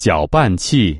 搅拌器。